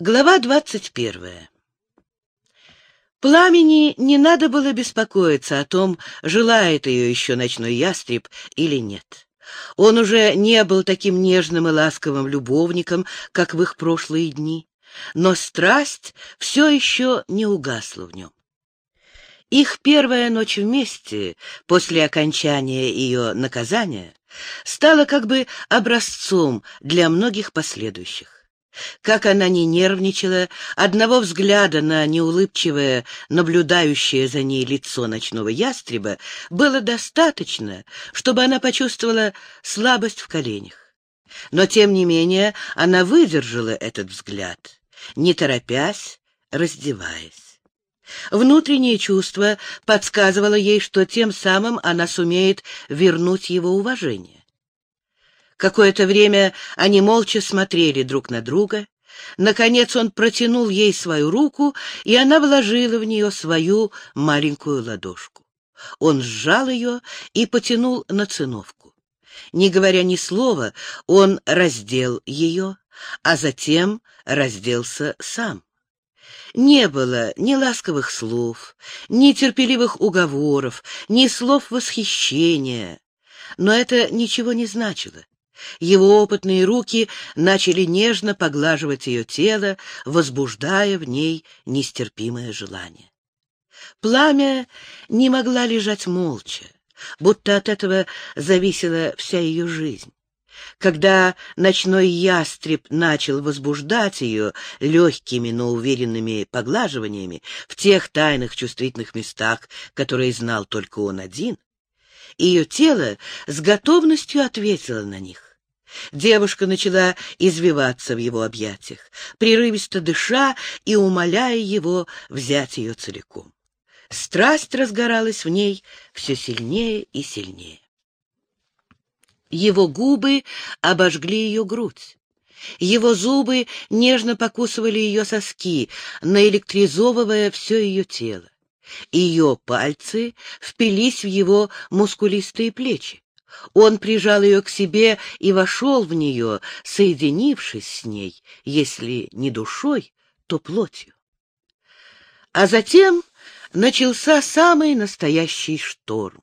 Глава двадцать первая. Пламени не надо было беспокоиться о том, желает ее еще ночной ястреб или нет. Он уже не был таким нежным и ласковым любовником, как в их прошлые дни, но страсть все еще не угасла в нем. Их первая ночь вместе, после окончания ее наказания, стала как бы образцом для многих последующих. Как она не нервничала, одного взгляда на неулыбчивое, наблюдающее за ней лицо ночного ястреба было достаточно, чтобы она почувствовала слабость в коленях. Но, тем не менее, она выдержала этот взгляд, не торопясь, раздеваясь. Внутреннее чувство подсказывало ей, что тем самым она сумеет вернуть его уважение. Какое-то время они молча смотрели друг на друга. Наконец он протянул ей свою руку, и она вложила в нее свою маленькую ладошку. Он сжал ее и потянул на циновку. Не говоря ни слова, он раздел ее, а затем разделся сам. Не было ни ласковых слов, ни терпеливых уговоров, ни слов восхищения. Но это ничего не значило. Его опытные руки начали нежно поглаживать ее тело, возбуждая в ней нестерпимое желание. Пламя не могла лежать молча, будто от этого зависела вся ее жизнь. Когда ночной ястреб начал возбуждать ее легкими, но уверенными поглаживаниями в тех тайных чувствительных местах, которые знал только он один, ее тело с готовностью ответило на них. Девушка начала извиваться в его объятиях, прерывисто дыша и умоляя его взять ее целиком. Страсть разгоралась в ней все сильнее и сильнее. Его губы обожгли ее грудь. Его зубы нежно покусывали ее соски, наэлектризовывая все ее тело. Ее пальцы впились в его мускулистые плечи. Он прижал ее к себе и вошел в нее, соединившись с ней, если не душой, то плотью. А затем начался самый настоящий шторм.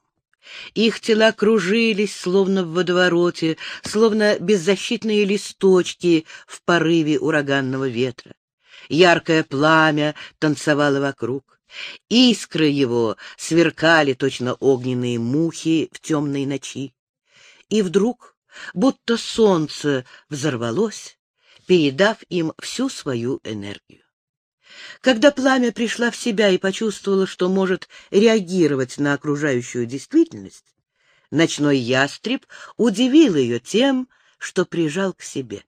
Их тела кружились, словно в водовороте, словно беззащитные листочки в порыве ураганного ветра. Яркое пламя танцевало вокруг. Искры его сверкали, точно огненные мухи в темной ночи. И вдруг, будто солнце взорвалось, передав им всю свою энергию. Когда пламя пришла в себя и почувствовала, что может реагировать на окружающую действительность, ночной ястреб удивил ее тем, что прижал к себе.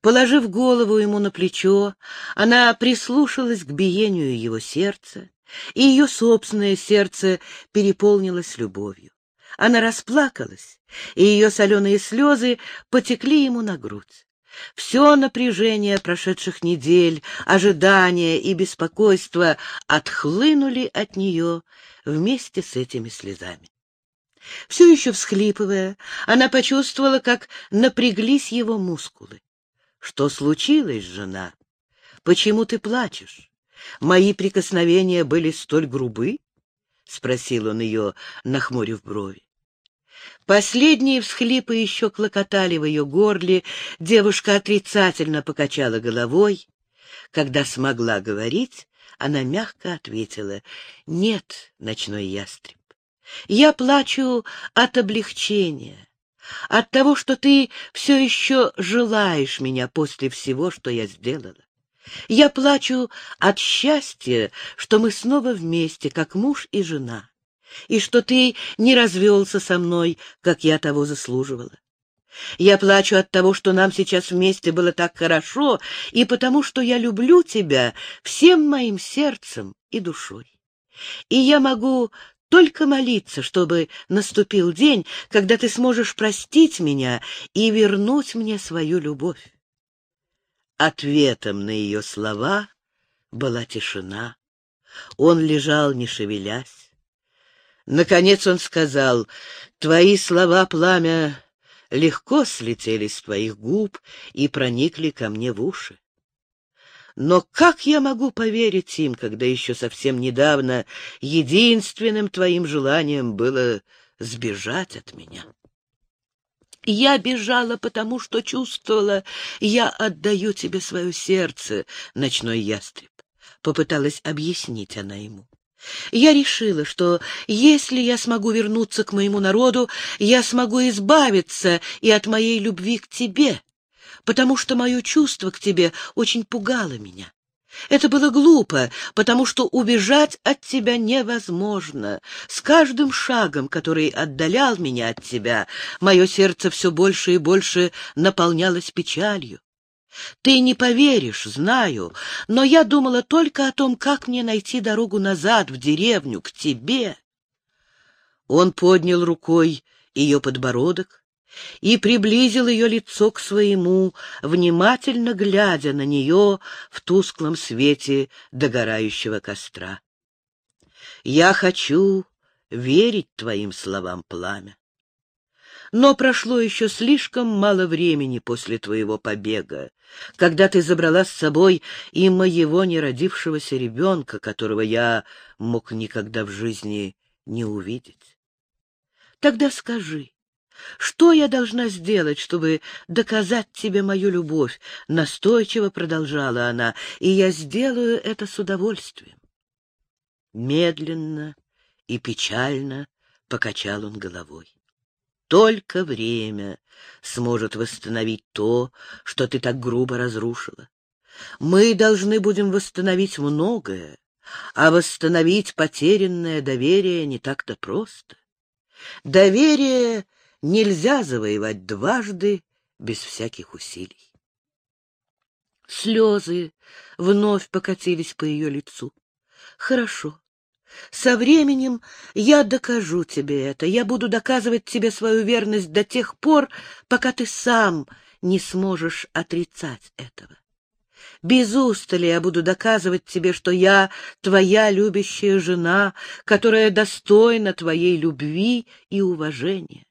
Положив голову ему на плечо, она прислушалась к биению его сердца, и ее собственное сердце переполнилось любовью. Она расплакалась, и ее соленые слезы потекли ему на грудь. Все напряжение прошедших недель, ожидания и беспокойство отхлынули от нее вместе с этими слезами. Все еще всхлипывая, она почувствовала, как напряглись его мускулы. Что случилось, жена? Почему ты плачешь? Мои прикосновения были столь грубы? — спросил он ее, нахмурив брови. Последние всхлипы еще клокотали в ее горле, девушка отрицательно покачала головой. Когда смогла говорить, она мягко ответила, «Нет, ночной ястреб, я плачу от облегчения от того, что ты все еще желаешь меня после всего, что я сделала. Я плачу от счастья, что мы снова вместе, как муж и жена, и что ты не развелся со мной, как я того заслуживала. Я плачу от того, что нам сейчас вместе было так хорошо, и потому что я люблю тебя всем моим сердцем и душой. И я могу только молиться, чтобы наступил день, когда ты сможешь простить меня и вернуть мне свою любовь. Ответом на ее слова была тишина. Он лежал, не шевелясь. Наконец он сказал, «Твои слова, пламя, легко слетели с твоих губ и проникли ко мне в уши. Но как я могу поверить им, когда еще совсем недавно единственным твоим желанием было сбежать от меня? Я бежала, потому что чувствовала, я отдаю тебе свое сердце, ночной ястреб. Попыталась объяснить она ему. Я решила, что если я смогу вернуться к моему народу, я смогу избавиться и от моей любви к тебе, потому что мое чувство к тебе очень пугало меня. Это было глупо, потому что убежать от тебя невозможно. С каждым шагом, который отдалял меня от тебя, мое сердце все больше и больше наполнялось печалью. Ты не поверишь, знаю, но я думала только о том, как мне найти дорогу назад, в деревню, к тебе. Он поднял рукой ее подбородок и приблизил ее лицо к своему, внимательно глядя на нее в тусклом свете догорающего костра. «Я хочу верить твоим словам, пламя. Но прошло еще слишком мало времени после твоего побега, когда ты забрала с собой и моего неродившегося ребенка, которого я мог никогда в жизни не увидеть. Тогда скажи, что я должна сделать, чтобы доказать тебе мою любовь? Настойчиво продолжала она, и я сделаю это с удовольствием. Медленно и печально покачал он головой. Только время сможет восстановить то, что ты так грубо разрушила. Мы должны будем восстановить многое, а восстановить потерянное доверие не так-то просто. Доверие нельзя завоевать дважды без всяких усилий. Слезы вновь покатились по ее лицу. Хорошо, со временем я докажу тебе это. Я буду доказывать тебе свою верность до тех пор, пока ты сам не сможешь отрицать этого. Без устали я буду доказывать тебе, что я твоя любящая жена, которая достойна твоей любви и уважения.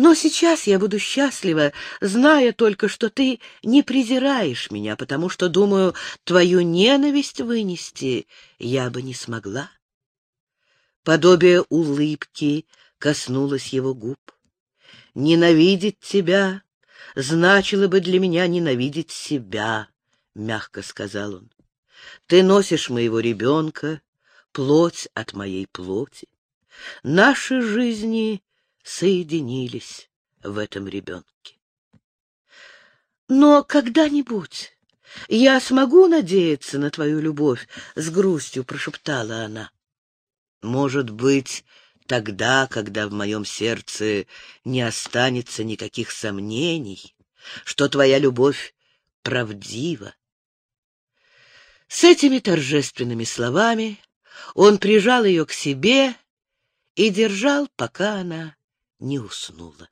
Но сейчас я буду счастлива, зная только, что ты не презираешь меня, потому что, думаю, твою ненависть вынести я бы не смогла. Подобие улыбки коснулось его губ. Ненавидеть тебя значило бы для меня ненавидеть себя, — мягко сказал он. Ты носишь моего ребенка, плоть от моей плоти. Наши жизни соединились в этом ребенке. Но когда-нибудь я смогу надеяться на твою любовь, — с грустью прошептала она. Может быть, тогда, когда в моем сердце не останется никаких сомнений, что твоя любовь правдива. С этими торжественными словами он прижал ее к себе и держал, пока она не уснула.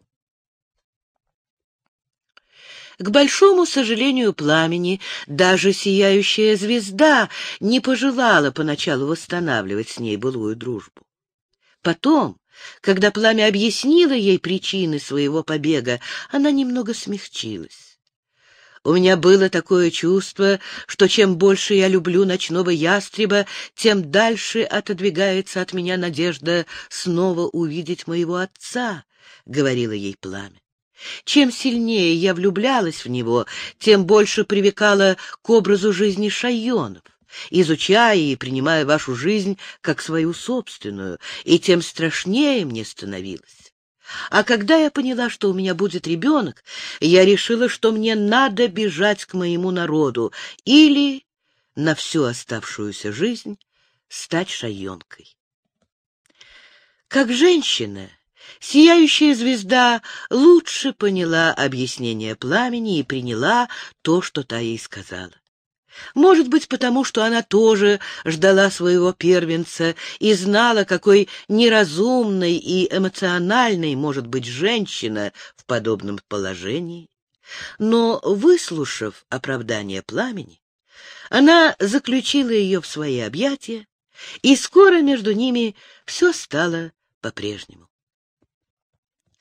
К большому сожалению пламени, даже сияющая звезда не пожелала поначалу восстанавливать с ней былую дружбу. Потом, когда пламя объяснило ей причины своего побега, она немного смягчилась. У меня было такое чувство, что чем больше я люблю ночного ястреба, тем дальше отодвигается от меня надежда снова увидеть моего отца, — говорила ей пламя. Чем сильнее я влюблялась в него, тем больше привекала к образу жизни шайонов, изучая и принимая вашу жизнь как свою собственную, и тем страшнее мне становилось. А когда я поняла, что у меня будет ребенок, я решила, что мне надо бежать к моему народу или на всю оставшуюся жизнь стать шайонкой. Как женщина, сияющая звезда лучше поняла объяснение пламени и приняла то, что та ей сказала. Может быть, потому что она тоже ждала своего первенца и знала, какой неразумной и эмоциональной может быть женщина в подобном положении. Но, выслушав оправдание пламени, она заключила ее в свои объятия, и скоро между ними все стало по-прежнему.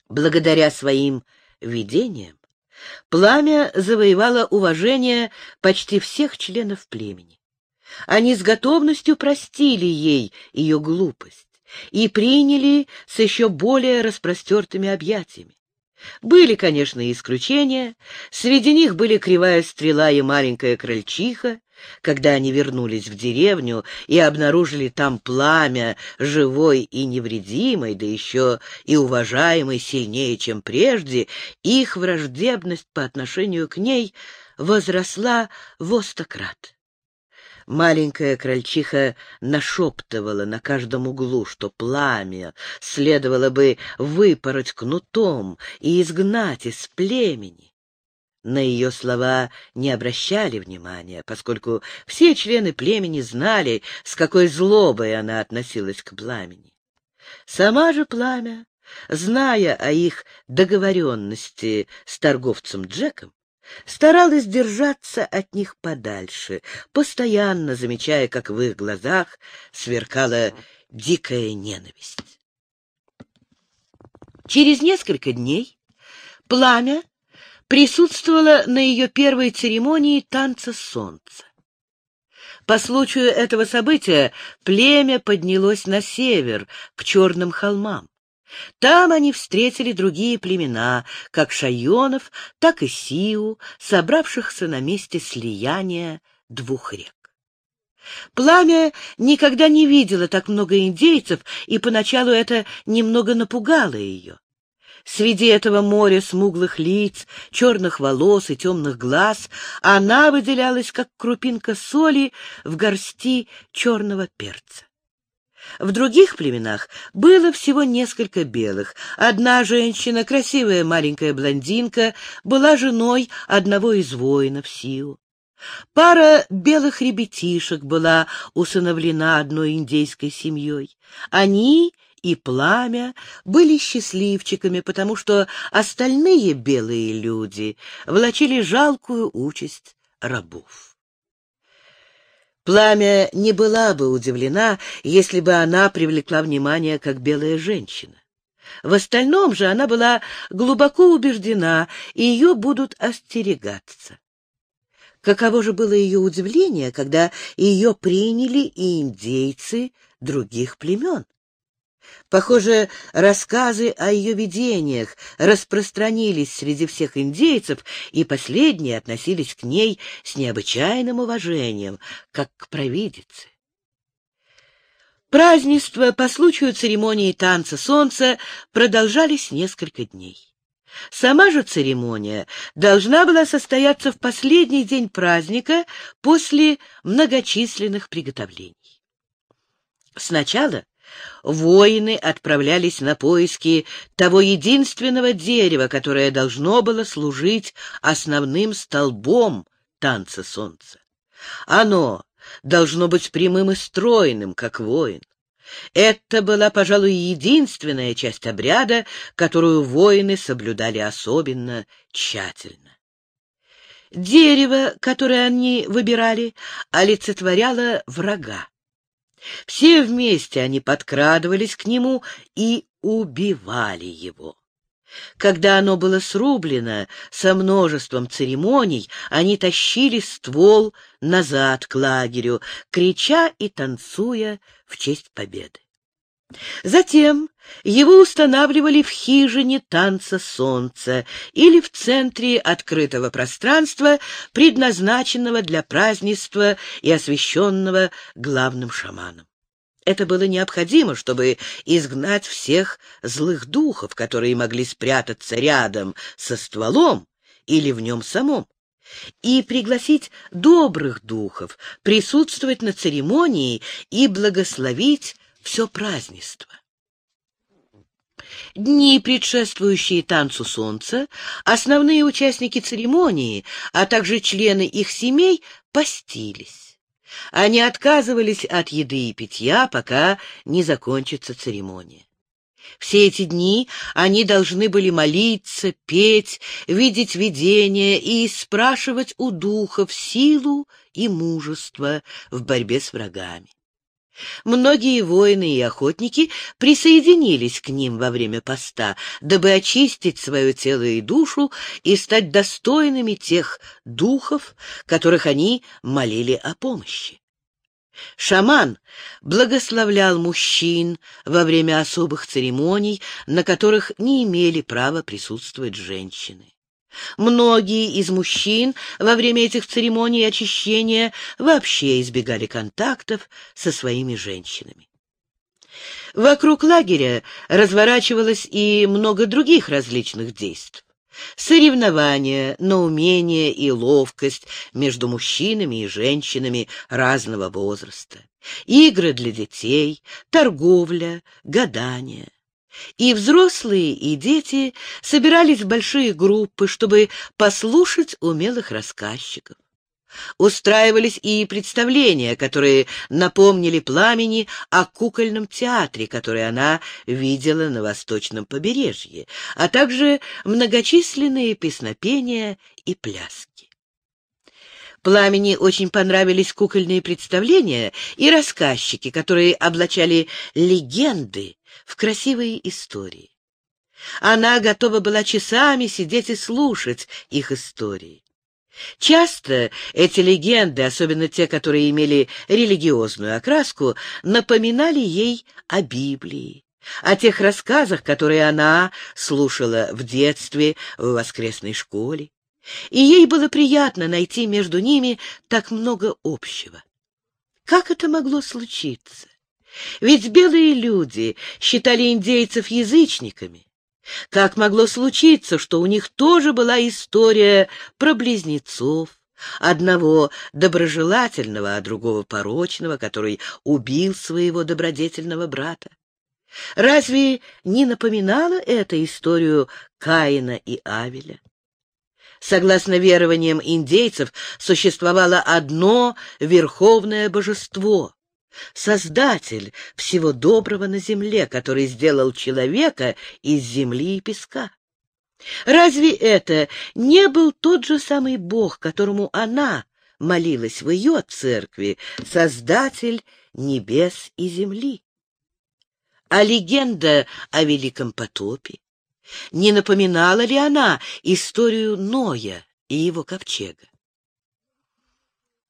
Благодаря своим видениям Пламя завоевало уважение почти всех членов племени. Они с готовностью простили ей ее глупость и приняли с еще более распростертыми объятиями. Были, конечно, исключения. Среди них были кривая стрела и маленькая крольчиха. Когда они вернулись в деревню и обнаружили там пламя, живой и невредимой, да еще и уважаемой сильнее, чем прежде, их враждебность по отношению к ней возросла в остократ. Маленькая крольчиха нашептывала на каждом углу, что пламя следовало бы выпороть кнутом и изгнать из племени. На ее слова не обращали внимания, поскольку все члены племени знали, с какой злобой она относилась к пламени. Сама же пламя, зная о их договоренности с торговцем Джеком, старалась держаться от них подальше, постоянно замечая, как в их глазах сверкала дикая ненависть. Через несколько дней пламя присутствовало на ее первой церемонии танца солнца. По случаю этого события племя поднялось на север, к черным холмам. Там они встретили другие племена, как шайонов, так и сиу, собравшихся на месте слияния двух рек. Пламя никогда не видела так много индейцев, и поначалу это немного напугало ее. Среди этого моря смуглых лиц, черных волос и темных глаз она выделялась, как крупинка соли в горсти черного перца. В других племенах было всего несколько белых. Одна женщина, красивая маленькая блондинка, была женой одного из воинов Сиу. Пара белых ребятишек была усыновлена одной индейской семьей. Они и пламя были счастливчиками, потому что остальные белые люди влачили жалкую участь рабов. Пламя не была бы удивлена, если бы она привлекла внимание как белая женщина. В остальном же она была глубоко убеждена, и ее будут остерегаться. Каково же было ее удивление, когда ее приняли и индейцы других племен. Похоже, рассказы о ее видениях распространились среди всех индейцев, и последние относились к ней с необычайным уважением, как к провидице. Празднества по случаю церемонии танца солнца продолжались несколько дней. Сама же церемония должна была состояться в последний день праздника после многочисленных приготовлений. Сначала Воины отправлялись на поиски того единственного дерева, которое должно было служить основным столбом танца солнца. Оно должно быть прямым и стройным, как воин. Это была, пожалуй, единственная часть обряда, которую воины соблюдали особенно тщательно. Дерево, которое они выбирали, олицетворяло врага. Все вместе они подкрадывались к нему и убивали его. Когда оно было срублено со множеством церемоний, они тащили ствол назад к лагерю, крича и танцуя в честь победы. Затем его устанавливали в хижине танца солнца или в центре открытого пространства, предназначенного для празднества и освященного главным шаманом. Это было необходимо, чтобы изгнать всех злых духов, которые могли спрятаться рядом со стволом или в нем самом, и пригласить добрых духов присутствовать на церемонии и благословить все празднество. Дни, предшествующие танцу солнца, основные участники церемонии, а также члены их семей постились. Они отказывались от еды и питья, пока не закончится церемония. Все эти дни они должны были молиться, петь, видеть видения и спрашивать у духов силу и мужество в борьбе с врагами. Многие воины и охотники присоединились к ним во время поста, дабы очистить свое тело и душу и стать достойными тех духов, которых они молили о помощи. Шаман благословлял мужчин во время особых церемоний, на которых не имели права присутствовать женщины. Многие из мужчин во время этих церемоний очищения вообще избегали контактов со своими женщинами. Вокруг лагеря разворачивалось и много других различных действий. Соревнования на умение и ловкость между мужчинами и женщинами разного возраста, игры для детей, торговля, гадания. И взрослые, и дети собирались в большие группы, чтобы послушать умелых рассказчиков. Устраивались и представления, которые напомнили пламени о кукольном театре, который она видела на восточном побережье, а также многочисленные песнопения и пляски. Пламени очень понравились кукольные представления и рассказчики, которые облачали легенды в красивые истории. Она готова была часами сидеть и слушать их истории. Часто эти легенды, особенно те, которые имели религиозную окраску, напоминали ей о Библии, о тех рассказах, которые она слушала в детстве в воскресной школе. И ей было приятно найти между ними так много общего. Как это могло случиться? Ведь белые люди считали индейцев язычниками. Как могло случиться, что у них тоже была история про близнецов, одного доброжелательного, а другого порочного, который убил своего добродетельного брата? Разве не напоминала эта историю Каина и Авеля? Согласно верованиям индейцев, существовало одно верховное божество Создатель всего доброго на земле, который сделал человека из земли и песка. Разве это не был тот же самый Бог, которому она молилась в ее церкви, Создатель небес и земли? А легенда о Великом потопе? Не напоминала ли она историю Ноя и его ковчега?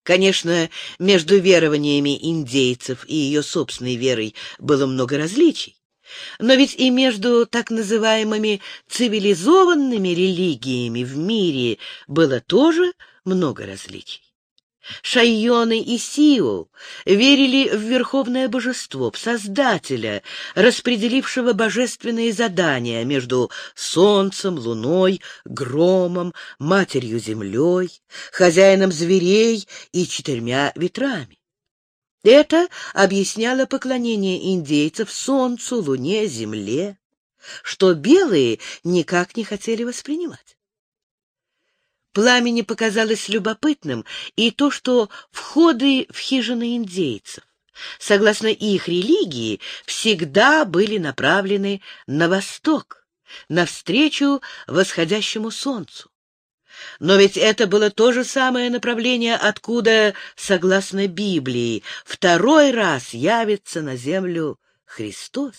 Конечно, между верованиями индейцев и ее собственной верой было много различий. Но ведь и между так называемыми цивилизованными религиями в мире было тоже много различий. Шайоны и Сио верили в верховное божество, в Создателя, распределившего божественные задания между солнцем, луной, громом, матерью-землей, хозяином зверей и четырьмя ветрами. Это объясняло поклонение индейцев солнцу, луне, земле, что белые никак не хотели воспринимать. Пламени показалось любопытным и то, что входы в хижины индейцев, согласно их религии, всегда были направлены на восток, навстречу восходящему солнцу. Но ведь это было то же самое направление, откуда, согласно Библии, второй раз явится на землю Христос.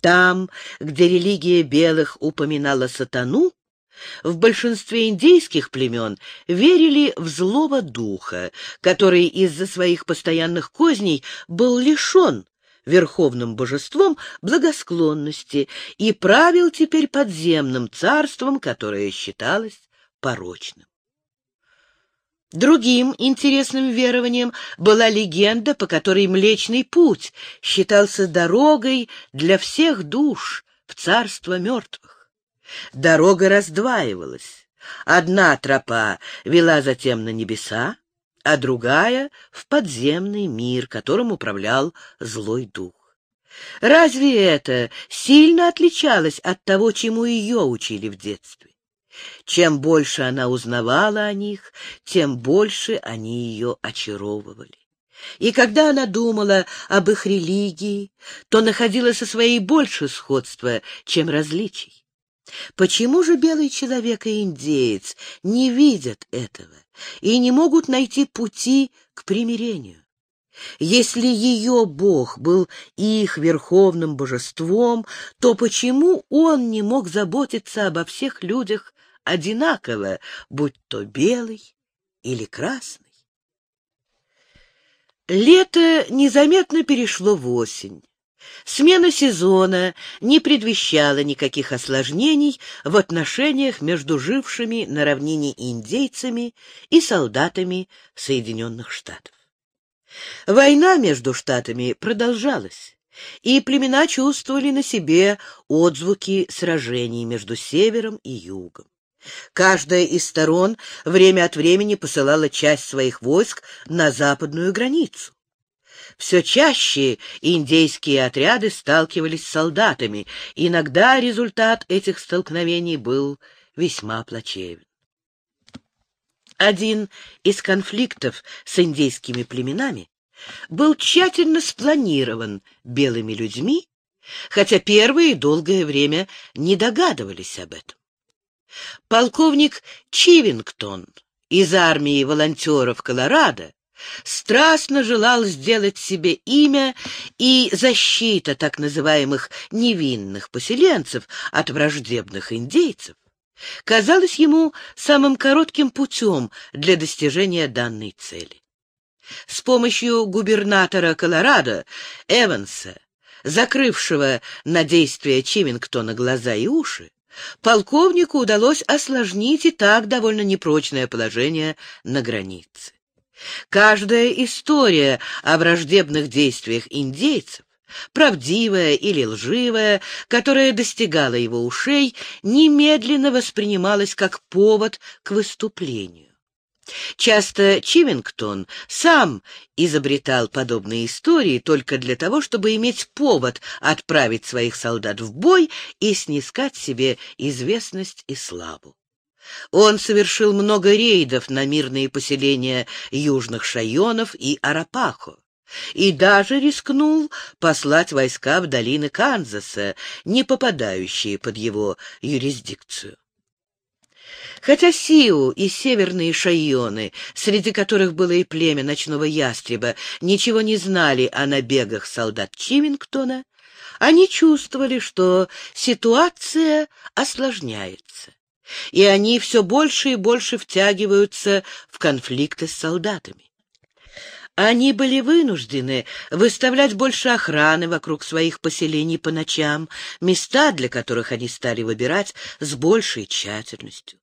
Там, где религия белых упоминала сатану, в большинстве индейских племен верили в злого духа, который из-за своих постоянных козней был лишен верховным божеством благосклонности и правил теперь подземным царством, которое считалось порочным. Другим интересным верованием была легенда, по которой Млечный Путь считался дорогой для всех душ в царство мертвых. Дорога раздваивалась. Одна тропа вела затем на небеса, а другая — в подземный мир, которым управлял злой дух. Разве это сильно отличалось от того, чему ее учили в детстве? Чем больше она узнавала о них, тем больше они ее очаровывали. И когда она думала об их религии, то находила со своей больше сходства, чем различий. Почему же белый человек и индеец не видят этого и не могут найти пути к примирению? Если ее бог был их верховным божеством, то почему он не мог заботиться обо всех людях одинаково, будь то белый или красный? Лето незаметно перешло в осень. Смена сезона не предвещала никаких осложнений в отношениях между жившими на равнине индейцами и солдатами Соединенных Штатов. Война между штатами продолжалась, и племена чувствовали на себе отзвуки сражений между севером и югом. Каждая из сторон время от времени посылала часть своих войск на западную границу. Все чаще индейские отряды сталкивались с солдатами, иногда результат этих столкновений был весьма плачевен. Один из конфликтов с индейскими племенами был тщательно спланирован белыми людьми, хотя первые долгое время не догадывались об этом. Полковник Чивингтон из армии волонтеров Колорадо страстно желал сделать себе имя и защита так называемых невинных поселенцев от враждебных индейцев казалось ему самым коротким путем для достижения данной цели. С помощью губернатора Колорадо Эванса, закрывшего на действия Чивингтона глаза и уши, полковнику удалось осложнить и так довольно непрочное положение на границе. Каждая история о враждебных действиях индейцев, правдивая или лживая, которая достигала его ушей, немедленно воспринималась как повод к выступлению. Часто Чивингтон сам изобретал подобные истории только для того, чтобы иметь повод отправить своих солдат в бой и снискать себе известность и славу. Он совершил много рейдов на мирные поселения южных шайонов и Арапахо и даже рискнул послать войска в долины Канзаса, не попадающие под его юрисдикцию. Хотя Сиу и северные шайоны, среди которых было и племя ночного ястреба, ничего не знали о набегах солдат Чивингтона, они чувствовали, что ситуация осложняется, и они все больше и больше втягиваются в конфликты с солдатами. Они были вынуждены выставлять больше охраны вокруг своих поселений по ночам, места для которых они стали выбирать с большей тщательностью.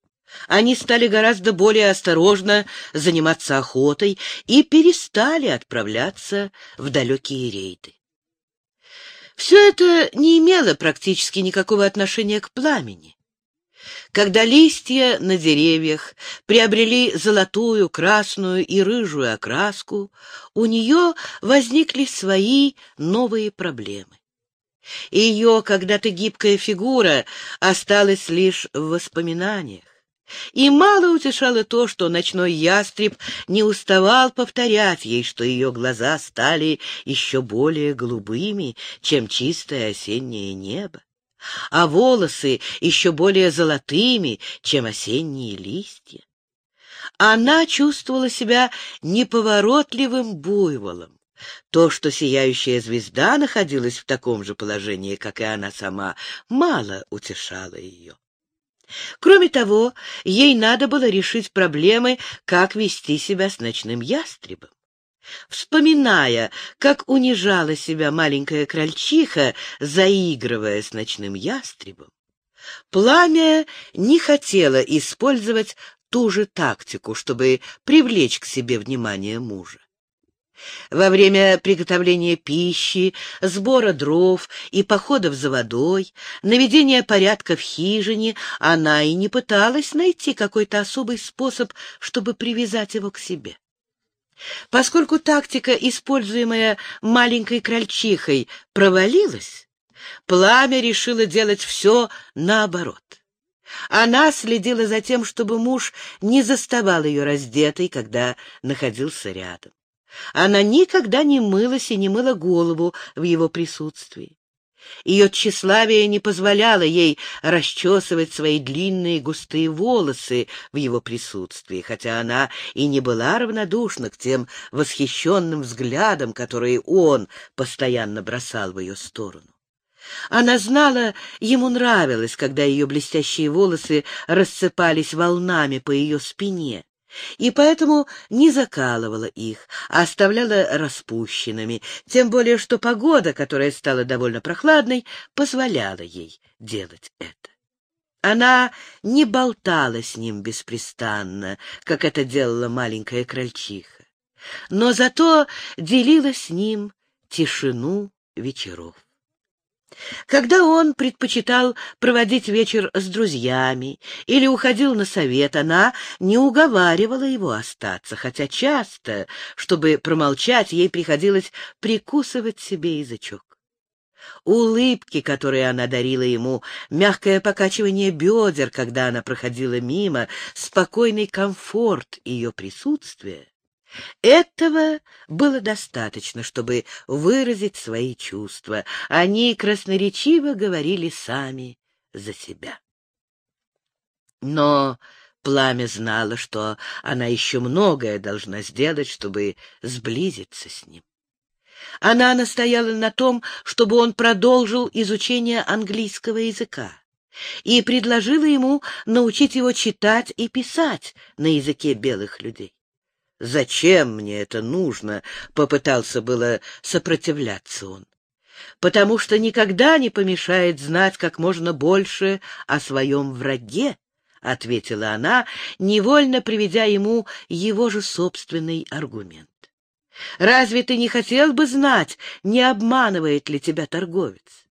Они стали гораздо более осторожно заниматься охотой и перестали отправляться в далекие рейды. Все это не имело практически никакого отношения к пламени. Когда листья на деревьях приобрели золотую, красную и рыжую окраску, у нее возникли свои новые проблемы. Ее когда-то гибкая фигура осталась лишь в воспоминаниях. И мало утешало то, что ночной ястреб не уставал повторять ей, что ее глаза стали еще более голубыми, чем чистое осеннее небо, а волосы еще более золотыми, чем осенние листья. Она чувствовала себя неповоротливым буйволом. То, что сияющая звезда находилась в таком же положении, как и она сама, мало утешало ее. Кроме того, ей надо было решить проблемы, как вести себя с ночным ястребом. Вспоминая, как унижала себя маленькая крольчиха, заигрывая с ночным ястребом, пламя не хотело использовать ту же тактику, чтобы привлечь к себе внимание мужа. Во время приготовления пищи, сбора дров и походов за водой, наведения порядка в хижине, она и не пыталась найти какой-то особый способ, чтобы привязать его к себе. Поскольку тактика, используемая маленькой крольчихой, провалилась, пламя решило делать все наоборот. Она следила за тем, чтобы муж не заставал ее раздетой, когда находился рядом. Она никогда не мылась и не мыла голову в его присутствии. Ее тщеславие не позволяло ей расчесывать свои длинные густые волосы в его присутствии, хотя она и не была равнодушна к тем восхищенным взглядам, которые он постоянно бросал в ее сторону. Она знала, ему нравилось, когда ее блестящие волосы рассыпались волнами по ее спине, и поэтому не закалывала их, а оставляла распущенными, тем более что погода, которая стала довольно прохладной, позволяла ей делать это. Она не болтала с ним беспрестанно, как это делала маленькая крольчиха, но зато делила с ним тишину вечеров. Когда он предпочитал проводить вечер с друзьями или уходил на совет, она не уговаривала его остаться, хотя часто, чтобы промолчать, ей приходилось прикусывать себе язычок. Улыбки, которые она дарила ему, мягкое покачивание бедер, когда она проходила мимо, спокойный комфорт ее присутствия этого было достаточно, чтобы выразить свои чувства. Они красноречиво говорили сами за себя. Но пламя знало, что она еще многое должна сделать, чтобы сблизиться с ним. Она настояла на том, чтобы он продолжил изучение английского языка и предложила ему научить его читать и писать на языке белых людей. «Зачем мне это нужно?» — попытался было сопротивляться он. «Потому что никогда не помешает знать как можно больше о своем враге», — ответила она, невольно приведя ему его же собственный аргумент. «Разве ты не хотел бы знать, не обманывает ли тебя торговец?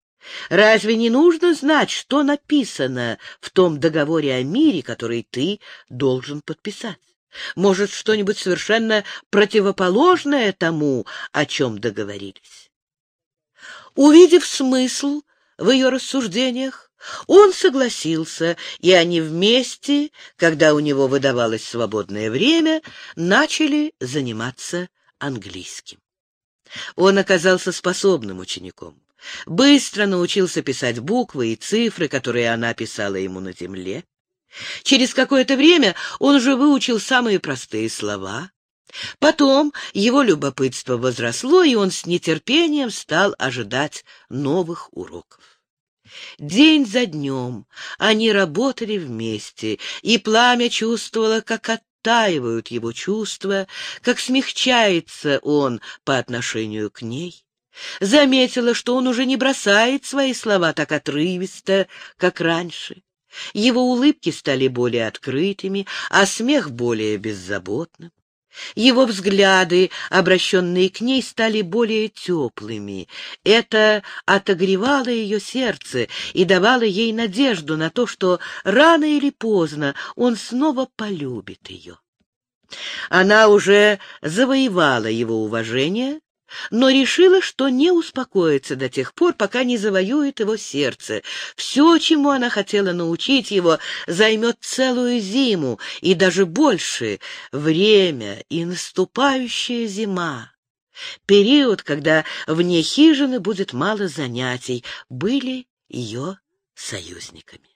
Разве не нужно знать, что написано в том договоре о мире, который ты должен подписать? Может, что-нибудь совершенно противоположное тому, о чем договорились? Увидев смысл в ее рассуждениях, он согласился, и они вместе, когда у него выдавалось свободное время, начали заниматься английским. Он оказался способным учеником. Быстро научился писать буквы и цифры, которые она писала ему на земле. Через какое-то время он уже выучил самые простые слова. Потом его любопытство возросло, и он с нетерпением стал ожидать новых уроков. День за днем они работали вместе, и пламя чувствовало, как оттаивают его чувства, как смягчается он по отношению к ней. Заметила, что он уже не бросает свои слова так отрывисто, как раньше. Его улыбки стали более открытыми, а смех более беззаботным. Его взгляды, обращенные к ней, стали более теплыми. Это отогревало ее сердце и давало ей надежду на то, что рано или поздно он снова полюбит ее. Она уже завоевала его уважение, но решила, что не успокоится до тех пор, пока не завоюет его сердце. Все, чему она хотела научить его, займет целую зиму и даже больше — время и наступающая зима. Период, когда вне хижины будет мало занятий, были ее союзниками.